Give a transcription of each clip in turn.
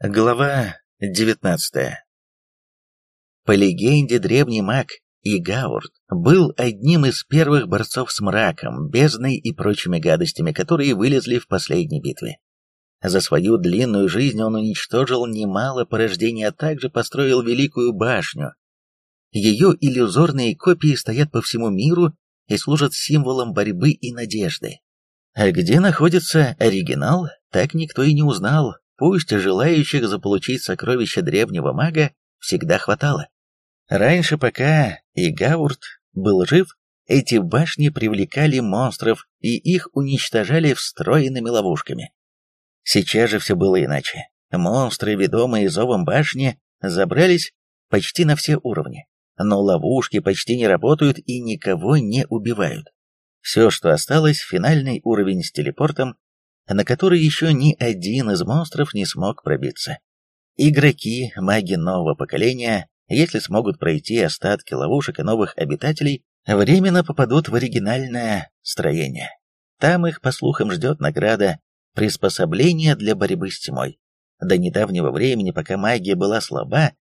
Глава 19 По легенде, древний маг Игаурт был одним из первых борцов с мраком, бездной и прочими гадостями, которые вылезли в последней битве. За свою длинную жизнь он уничтожил немало порождений, а также построил Великую башню. Ее иллюзорные копии стоят по всему миру и служат символом борьбы и надежды. А где находится оригинал, так никто и не узнал, Пусть желающих заполучить сокровища древнего мага всегда хватало. Раньше, пока Игаурт был жив, эти башни привлекали монстров и их уничтожали встроенными ловушками. Сейчас же все было иначе. Монстры, ведомые зовом башни, забрались почти на все уровни, но ловушки почти не работают и никого не убивают. Все, что осталось, финальный уровень с телепортом на который еще ни один из монстров не смог пробиться. Игроки, маги нового поколения, если смогут пройти остатки ловушек и новых обитателей, временно попадут в оригинальное строение. Там их, по слухам, ждет награда приспособление для борьбы с тьмой. До недавнего времени, пока магия была слаба,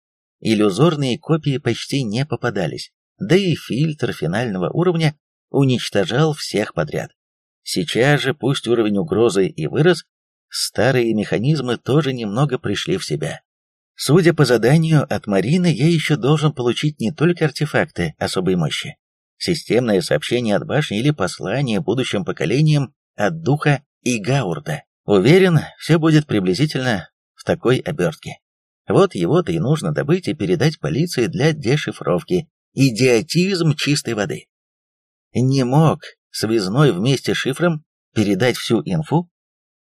иллюзорные копии почти не попадались, да и фильтр финального уровня уничтожал всех подряд. Сейчас же, пусть уровень угрозы и вырос, старые механизмы тоже немного пришли в себя. Судя по заданию от Марины, я еще должен получить не только артефакты особой мощи, системное сообщение от башни или послание будущим поколениям от духа и Гаурда. Уверен, все будет приблизительно в такой обертке. Вот его-то и нужно добыть и передать полиции для дешифровки. Идиотизм чистой воды. Не мог связной вместе с шифром передать всю инфу?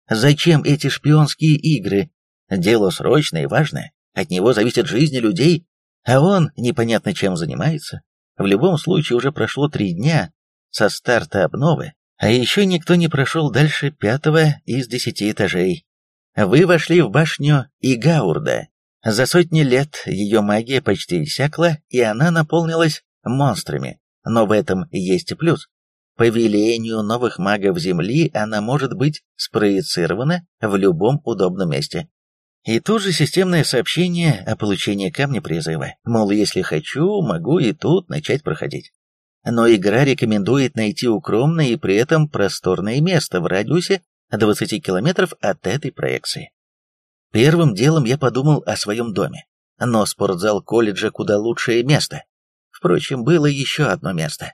Зачем эти шпионские игры? Дело срочное и важное, от него зависит жизнь людей, а он непонятно чем занимается. В любом случае уже прошло три дня со старта обновы, а еще никто не прошел дальше пятого из десяти этажей. Вы вошли в башню Игаурда. За сотни лет ее магия почти иссякла, и она наполнилась монстрами, но в этом есть и плюс. По велению новых магов Земли она может быть спроецирована в любом удобном месте. И тут же системное сообщение о получении камня призыва. Мол, если хочу, могу и тут начать проходить. Но игра рекомендует найти укромное и при этом просторное место в радиусе 20 километров от этой проекции. Первым делом я подумал о своем доме, но спортзал колледжа куда лучшее место. Впрочем, было еще одно место.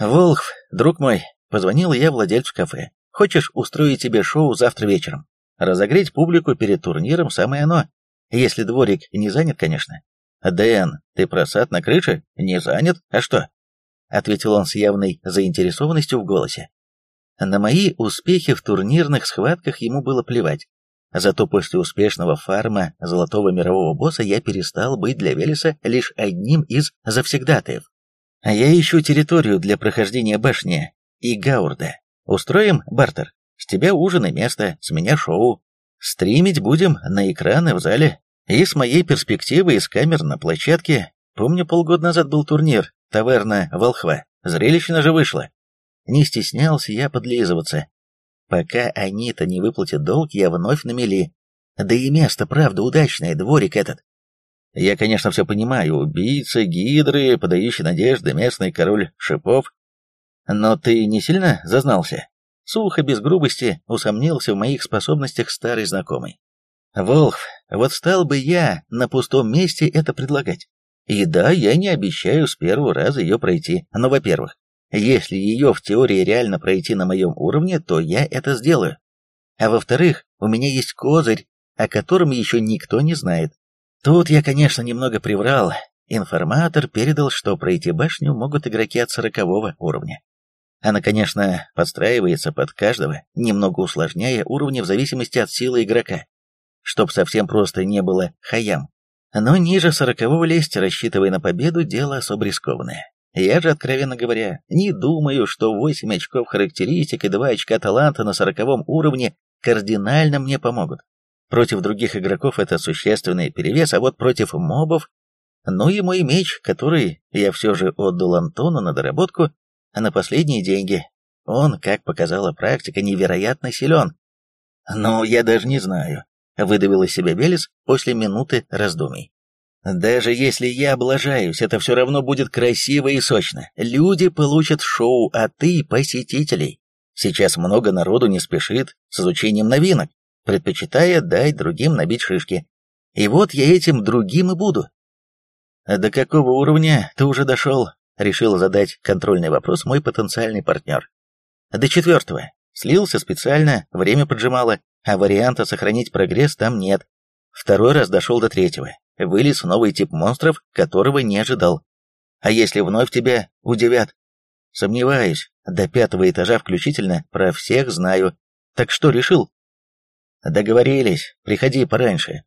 «Волхв, друг мой», — позвонил я владельцу кафе. «Хочешь устроить тебе шоу завтра вечером? Разогреть публику перед турниром самое оно. Если дворик не занят, конечно». «Дэн, ты просад на крыше? Не занят? А что?» Ответил он с явной заинтересованностью в голосе. На мои успехи в турнирных схватках ему было плевать. Зато после успешного фарма золотого мирового босса я перестал быть для Велеса лишь одним из завсегдатаев. А я ищу территорию для прохождения башни и Гаурда. Устроим бартер? С тебя ужин и место, с меня шоу. Стримить будем на экраны в зале. И с моей перспективы из камер на площадке. Помню, полгода назад был турнир, таверна Волхва. Зрелищно же вышло. Не стеснялся я подлизываться. Пока они-то не выплатят долг, я вновь на мели. Да и место, правда, удачное, дворик этот. Я, конечно, все понимаю, убийца, гидры, подающий надежды, местный король шипов. Но ты не сильно зазнался? Сухо, без грубости, усомнился в моих способностях старый знакомый. Волх, вот стал бы я на пустом месте это предлагать. И да, я не обещаю с первого раза ее пройти, но, во-первых, если ее в теории реально пройти на моем уровне, то я это сделаю. А во-вторых, у меня есть козырь, о котором еще никто не знает. Тут я, конечно, немного приврал. Информатор передал, что пройти башню могут игроки от сорокового уровня. Она, конечно, подстраивается под каждого, немного усложняя уровни в зависимости от силы игрока, чтоб совсем просто не было хаям. Но ниже сорокового лезть, рассчитывая на победу, дело особо рискованное. Я же, откровенно говоря, не думаю, что 8 очков характеристик и 2 очка таланта на сороковом уровне кардинально мне помогут. Против других игроков это существенный перевес, а вот против мобов... Ну и мой меч, который я все же отдал Антону на доработку, а на последние деньги. Он, как показала практика, невероятно силен. Ну, я даже не знаю. выдавил из себя Велес после минуты раздумий. Даже если я облажаюсь, это все равно будет красиво и сочно. Люди получат шоу, а ты — посетителей. Сейчас много народу не спешит с изучением новинок, предпочитая дать другим набить шишки. И вот я этим другим и буду. До какого уровня ты уже дошел? Решил задать контрольный вопрос мой потенциальный партнер. До четвертого. Слился специально, время поджимало, а варианта сохранить прогресс там нет. Второй раз дошел до третьего вылез новый тип монстров, которого не ожидал. А если вновь тебя удивят? Сомневаюсь, до пятого этажа включительно про всех знаю. Так что решил? Договорились, приходи пораньше.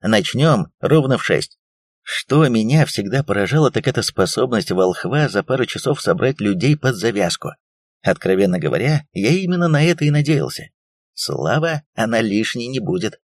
Начнем ровно в шесть. Что меня всегда поражало, так это способность волхва за пару часов собрать людей под завязку. Откровенно говоря, я именно на это и надеялся. Слава, она лишней не будет.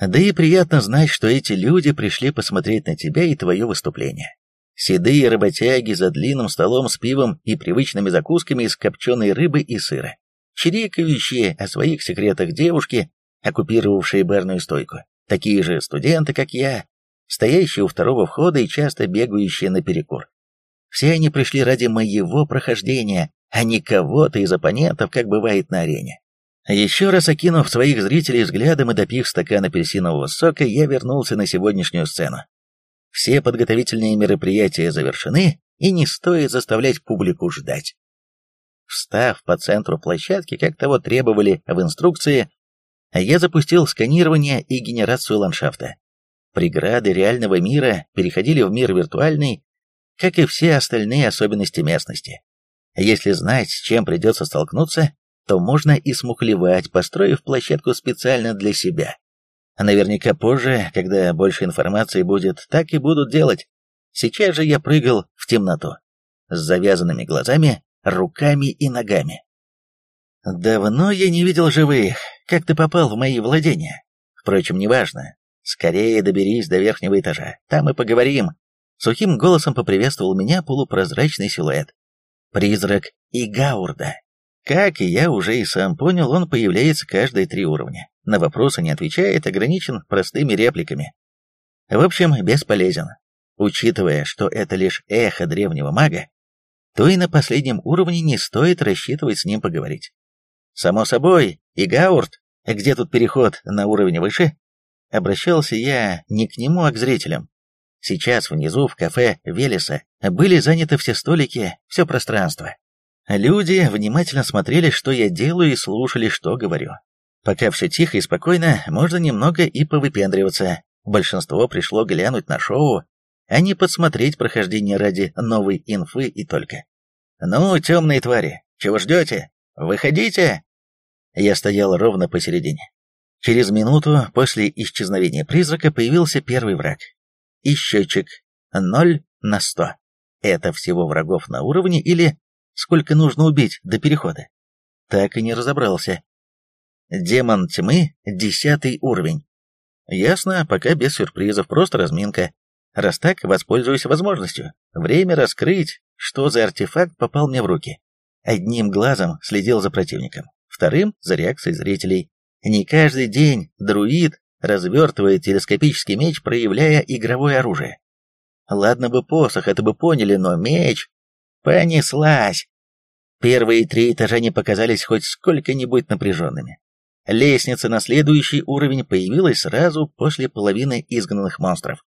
Да и приятно знать, что эти люди пришли посмотреть на тебя и твое выступление. Седые работяги за длинным столом с пивом и привычными закусками из копченой рыбы и сыра. Чирикающие о своих секретах девушки, оккупировавшие барную стойку. Такие же студенты, как я, стоящие у второго входа и часто бегающие наперекор. Все они пришли ради моего прохождения, а не кого-то из оппонентов, как бывает на арене. Еще раз окинув своих зрителей взглядом и допив стакан апельсинового сока, я вернулся на сегодняшнюю сцену. Все подготовительные мероприятия завершены, и не стоит заставлять публику ждать. Встав по центру площадки, как того требовали в инструкции, я запустил сканирование и генерацию ландшафта. Преграды реального мира переходили в мир виртуальный, как и все остальные особенности местности. Если знать, с чем придется столкнуться, то можно и смухлевать, построив площадку специально для себя. А наверняка позже, когда больше информации будет, так и будут делать. Сейчас же я прыгал в темноту, с завязанными глазами, руками и ногами. Давно я не видел живых. Как ты попал в мои владения? Впрочем, неважно. Скорее доберись до верхнего этажа, там и поговорим. Сухим голосом поприветствовал меня полупрозрачный силуэт. Призрак Игаурда. Как и я уже и сам понял, он появляется каждые три уровня. На вопросы не отвечает, ограничен простыми репликами. В общем, бесполезен. Учитывая, что это лишь эхо древнего мага, то и на последнем уровне не стоит рассчитывать с ним поговорить. Само собой, и Гаурт, где тут переход на уровень выше? Обращался я не к нему, а к зрителям. Сейчас внизу, в кафе Велеса, были заняты все столики, все пространство. Люди внимательно смотрели, что я делаю, и слушали, что говорю. Пока все тихо и спокойно, можно немного и повыпендриваться. Большинство пришло глянуть на шоу, а не подсмотреть прохождение ради новой инфы и только. «Ну, темные твари, чего ждете? Выходите!» Я стоял ровно посередине. Через минуту после исчезновения призрака появился первый враг. И счетчик 0 на 100. Это всего врагов на уровне или Сколько нужно убить до перехода? Так и не разобрался. Демон тьмы, десятый уровень. Ясно, пока без сюрпризов, просто разминка. Раз так, воспользуюсь возможностью. Время раскрыть, что за артефакт попал мне в руки. Одним глазом следил за противником, вторым — за реакцией зрителей. Не каждый день друид развертывает телескопический меч, проявляя игровое оружие. Ладно бы посох, это бы поняли, но меч Понеслась. Первые три этажа не показались хоть сколько-нибудь напряженными. Лестница на следующий уровень появилась сразу после половины изгнанных монстров.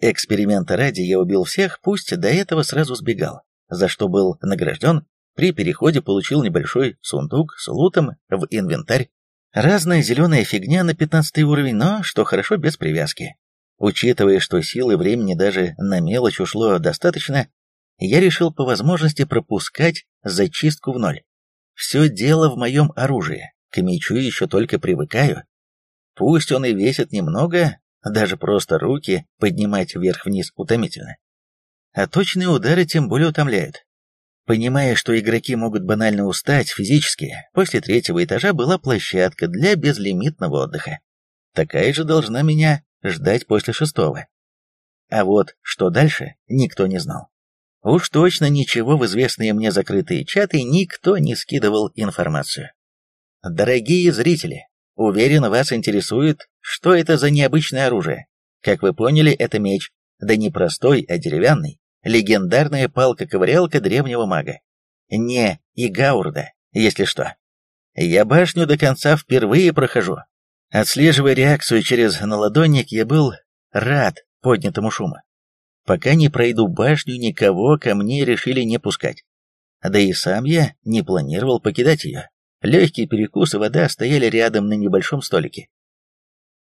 Эксперимента ради я убил всех, пусть до этого сразу сбегал, за что был награжден, при переходе получил небольшой сундук с лутом в инвентарь. Разная зеленая фигня на 15 уровень, но, что хорошо, без привязки. Учитывая, что силы времени даже на мелочь ушло достаточно, я решил по возможности пропускать зачистку в ноль. Все дело в моем оружии, к мечу еще только привыкаю. Пусть он и весит немного, даже просто руки поднимать вверх-вниз утомительно. А точные удары тем более утомляют. Понимая, что игроки могут банально устать физически, после третьего этажа была площадка для безлимитного отдыха. Такая же должна меня ждать после шестого. А вот что дальше, никто не знал. Уж точно ничего в известные мне закрытые чаты никто не скидывал информацию. Дорогие зрители, Уверен, вас интересует, что это за необычное оружие. Как вы поняли, это меч, да не простой, а деревянный. Легендарная палка-ковырялка древнего мага. Не Игаурда, если что. Я башню до конца впервые прохожу. Отслеживая реакцию через наладонник, я был рад поднятому шуму. Пока не пройду башню, никого ко мне решили не пускать. Да и сам я не планировал покидать ее. Легкий перекус и вода стояли рядом на небольшом столике.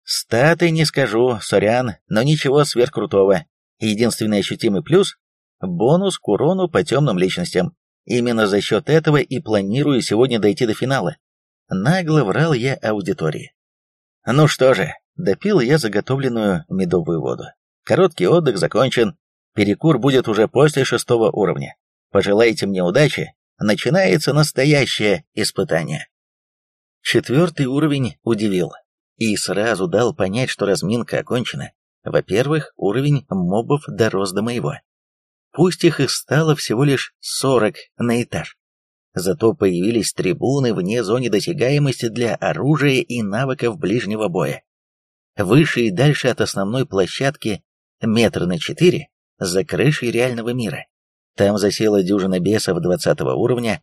Статы не скажу, сорян, но ничего сверхкрутого. Единственный ощутимый плюс — бонус к урону по темным личностям. Именно за счет этого и планирую сегодня дойти до финала. Нагло врал я аудитории. Ну что же, допил я заготовленную медовую воду. Короткий отдых закончен, перекур будет уже после шестого уровня. Пожелайте мне удачи, начинается настоящее испытание. Четвертый уровень удивил и сразу дал понять, что разминка окончена. Во-первых, уровень мобов дорос до моего. Пусть их и стало всего лишь 40 на этаж. Зато появились трибуны вне зоны досягаемости для оружия и навыков ближнего боя. Выше и дальше от основной площадки метр на четыре, за крышей реального мира. Там засела дюжина бесов 20 уровня,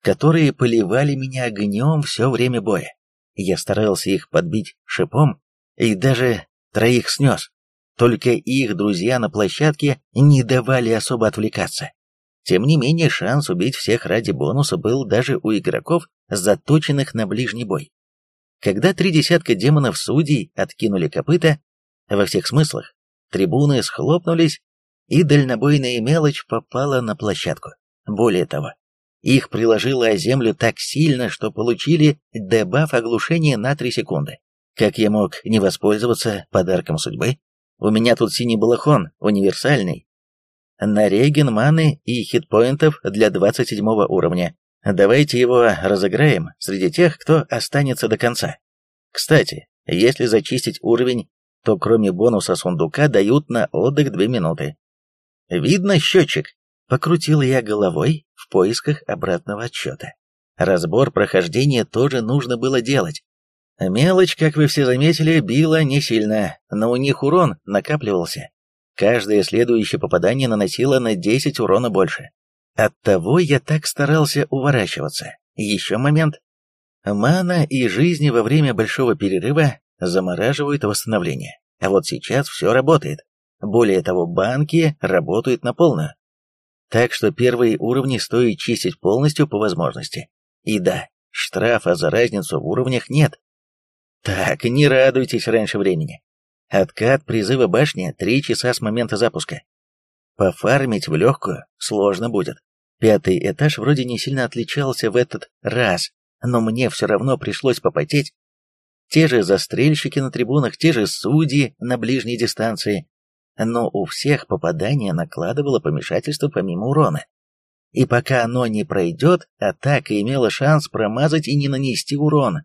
которые поливали меня огнем все время боя. Я старался их подбить шипом и даже троих снес. Только их друзья на площадке не давали особо отвлекаться. Тем не менее, шанс убить всех ради бонуса был даже у игроков, заточенных на ближний бой. Когда три десятка демонов-судей откинули копыта, во всех смыслах, трибуны схлопнулись, и дальнобойная мелочь попала на площадку. Более того, их приложило о землю так сильно, что получили дебаф оглушения на 3 секунды. Как я мог не воспользоваться подарком судьбы? У меня тут синий балахон, универсальный. На реген маны и хитпоинтов для 27 уровня. Давайте его разыграем среди тех, кто останется до конца. Кстати, если зачистить уровень, то кроме бонуса сундука дают на отдых 2 минуты. Видно счетчик? Покрутил я головой в поисках обратного отсчета. Разбор прохождения тоже нужно было делать. Мелочь, как вы все заметили, била не сильно, но у них урон накапливался. Каждое следующее попадание наносило на 10 урона больше. Оттого я так старался уворачиваться. Еще момент. Мана и жизни во время большого перерыва замораживают восстановление. А вот сейчас все работает. Более того, банки работают на полную. Так что первые уровни стоит чистить полностью по возможности. И да, штрафа за разницу в уровнях нет. Так, не радуйтесь раньше времени. Откат призыва башни три часа с момента запуска. Пофармить в легкую сложно будет. Пятый этаж вроде не сильно отличался в этот раз, но мне все равно пришлось попотеть. Те же застрельщики на трибунах, те же судьи на ближней дистанции, но у всех попадание накладывало помешательство помимо урона. И пока оно не пройдет, атака имела шанс промазать и не нанести урон.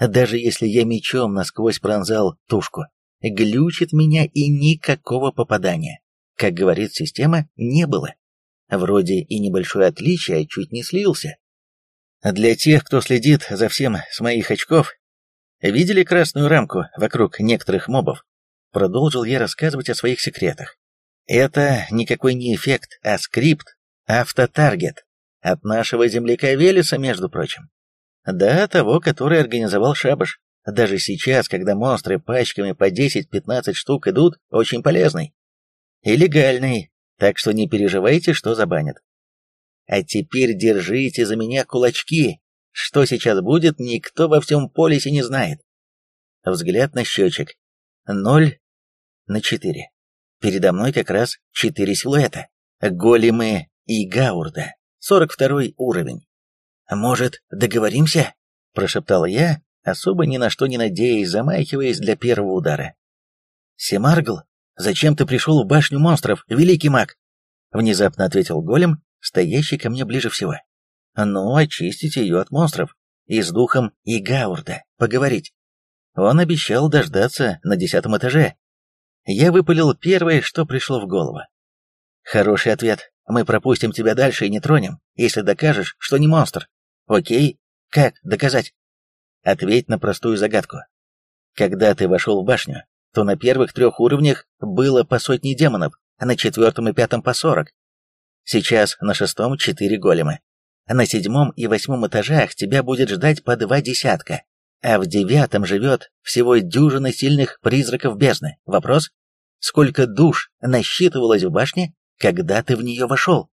Даже если я мечом насквозь пронзал тушку, глючит меня и никакого попадания. Как говорит система, не было. Вроде и небольшое отличие, чуть не слился. Для тех, кто следит за всем с моих очков, видели красную рамку вокруг некоторых мобов? Продолжил я рассказывать о своих секретах. Это никакой не эффект, а скрипт, автотаргет. От нашего земляка Велеса, между прочим. Да, того, который организовал шабаш. Даже сейчас, когда монстры пачками по 10-15 штук идут, очень полезный. И легальный, так что не переживайте, что забанят. А теперь держите за меня кулачки. Что сейчас будет, никто во всем полисе не знает. Взгляд на счетчик. Ноль на четыре. Передо мной как раз четыре силуэта. Големы и Гаурда. Сорок второй уровень. «Может, договоримся?» – прошептал я, особо ни на что не надеясь, замахиваясь для первого удара. «Семаргл, зачем ты пришел в башню монстров, великий маг?» – внезапно ответил голем, стоящий ко мне ближе всего. «Ну, очистить ее от монстров. И с духом и Гаурда поговорить. Он обещал дождаться на десятом этаже. Я выпалил первое, что пришло в голову. Хороший ответ. Мы пропустим тебя дальше и не тронем, если докажешь, что не монстр. Окей? Как доказать? Ответь на простую загадку. Когда ты вошел в башню, то на первых трех уровнях было по сотне демонов, а на четвертом и пятом по сорок. Сейчас на шестом четыре голема. На седьмом и восьмом этажах тебя будет ждать по два десятка, а в девятом живет всего дюжина сильных призраков бездны. Вопрос, сколько душ насчитывалось в башне, когда ты в нее вошел?